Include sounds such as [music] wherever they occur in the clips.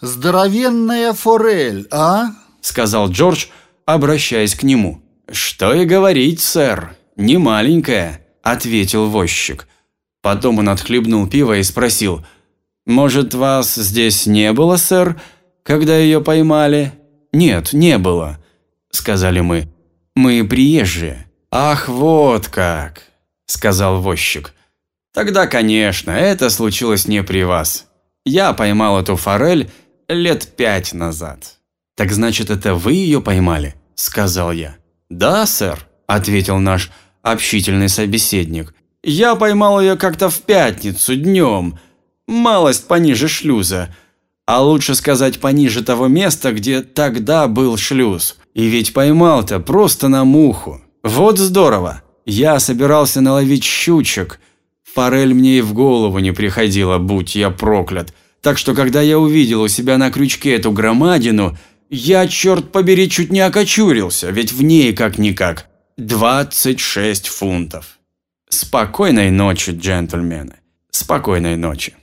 Здоровенная форель, а? Сказал Джордж, обращаясь к нему. Что и говорить, сэр, не маленькая, ответил возчик. Потом он отхлебнул пиво и спросил, «Может, вас здесь не было, сэр, когда ее поймали?» «Нет, не было», – сказали мы. «Мы приезжие». «Ах, вот как», – сказал возчик. «Тогда, конечно, это случилось не при вас. Я поймал эту форель лет пять назад». «Так значит, это вы ее поймали?» – сказал я. «Да, сэр», – ответил наш общительный собеседник. «Я поймал ее как-то в пятницу днем, малость пониже шлюза, а лучше сказать пониже того места, где тогда был шлюз. И ведь поймал-то просто на муху. Вот здорово! Я собирался наловить щучек. Форель мне и в голову не приходила, будь я проклят. Так что, когда я увидел у себя на крючке эту громадину, я, черт побери, чуть не окочурился, ведь в ней как-никак 26 фунтов. Спокойной ночи, джентльмены. Спокойной ночи.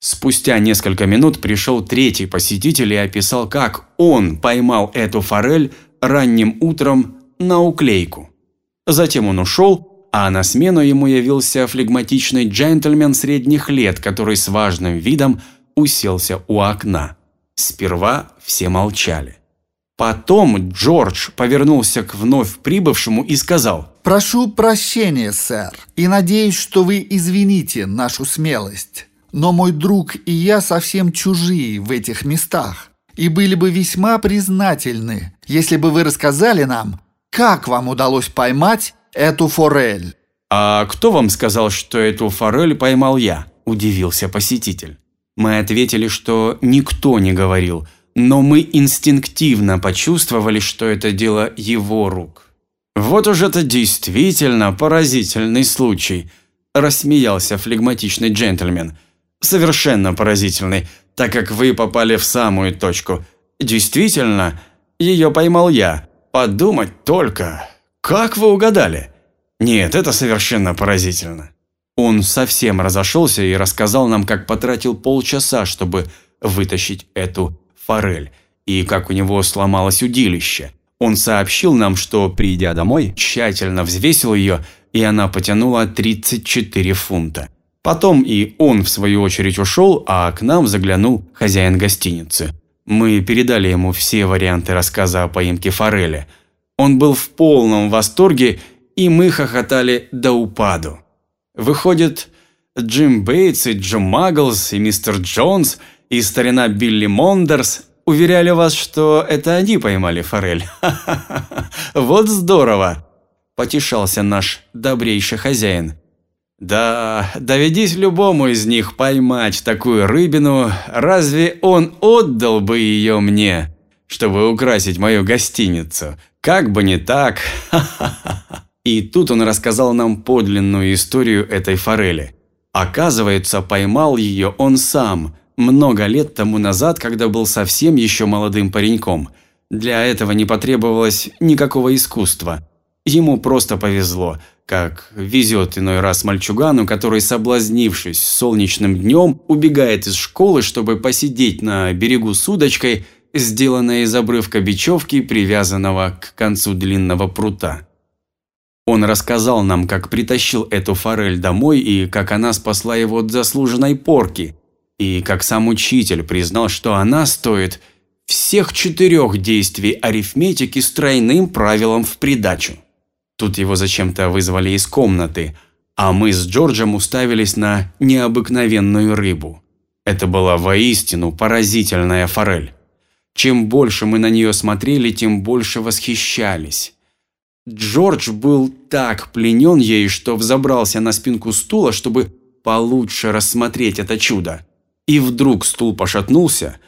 Спустя несколько минут пришел третий посетитель и описал, как он поймал эту форель ранним утром на уклейку. Затем он ушел, а на смену ему явился флегматичный джентльмен средних лет, который с важным видом уселся у окна. Сперва все молчали. Потом Джордж повернулся к вновь прибывшему и сказал «Прошу прощения, сэр, и надеюсь, что вы извините нашу смелость. Но мой друг и я совсем чужие в этих местах, и были бы весьма признательны, если бы вы рассказали нам, как вам удалось поймать эту форель?» «А кто вам сказал, что эту форель поймал я?» – удивился посетитель. Мы ответили, что никто не говорил, но мы инстинктивно почувствовали, что это дело его рук. «Вот уж это действительно поразительный случай», – рассмеялся флегматичный джентльмен – совершенно поразительный, так как вы попали в самую точку. Действительно, ее поймал я. Подумать только. Как вы угадали? Нет, это совершенно поразительно. Он совсем разошелся и рассказал нам, как потратил полчаса, чтобы вытащить эту форель, и как у него сломалось удилище. Он сообщил нам, что, придя домой, тщательно взвесил ее, и она потянула 34 фунта. Потом и он, в свою очередь, ушел, а к нам заглянул хозяин гостиницы. Мы передали ему все варианты рассказа о поимке форели. Он был в полном восторге, и мы хохотали до упаду. Выходит, Джим Бейтс и Джо Магглс и мистер Джонс и старина Билли Мондерс уверяли вас, что это они поймали форель. Ха-ха-ха, [laughs] вот здорово!» – потешался наш добрейший хозяин. Да, доведись любому из них поймать такую рыбину, разве он отдал бы ее мне, чтобы украсить мою гостиницу? Как бы не так. [laughs] И тут он рассказал нам подлинную историю этой форели. Оказывается, поймал ее он сам, много лет тому назад, когда был совсем еще молодым пареньком. Для этого не потребовалось никакого искусства. Ему просто повезло – как везет иной раз мальчугану, который, соблазнившись солнечным днем, убегает из школы, чтобы посидеть на берегу с удочкой, сделанной из обрывка бечевки, привязанного к концу длинного прута. Он рассказал нам, как притащил эту форель домой и как она спасла его от заслуженной порки, и как сам учитель признал, что она стоит всех четырех действий арифметики с тройным правилом в придачу. Тут его зачем-то вызвали из комнаты, а мы с Джорджем уставились на необыкновенную рыбу. Это была воистину поразительная форель. Чем больше мы на нее смотрели, тем больше восхищались. Джордж был так пленен ею, что взобрался на спинку стула, чтобы получше рассмотреть это чудо. И вдруг стул пошатнулся.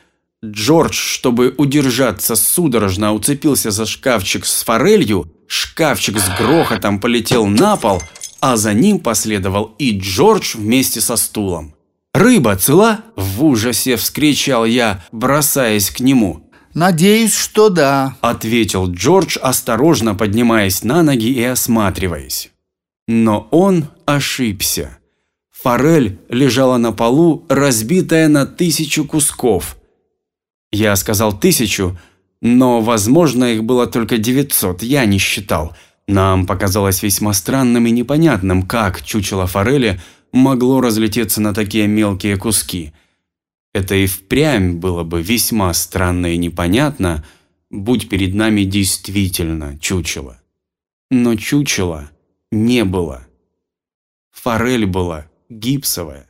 Джордж, чтобы удержаться судорожно, уцепился за шкафчик с форелью Шкафчик с грохотом полетел на пол, а за ним последовал и Джордж вместе со стулом. «Рыба цела?» – в ужасе вскричал я, бросаясь к нему. «Надеюсь, что да», – ответил Джордж, осторожно поднимаясь на ноги и осматриваясь. Но он ошибся. Форель лежала на полу, разбитая на тысячу кусков. Я сказал тысячу, но, возможно, их было только 900, я не считал. Нам показалось весьма странным и непонятным, как чучело форели могло разлететься на такие мелкие куски. Это и впрямь было бы весьма странно и непонятно, будь перед нами действительно чучело. Но чучела не было. Форель была гипсовая.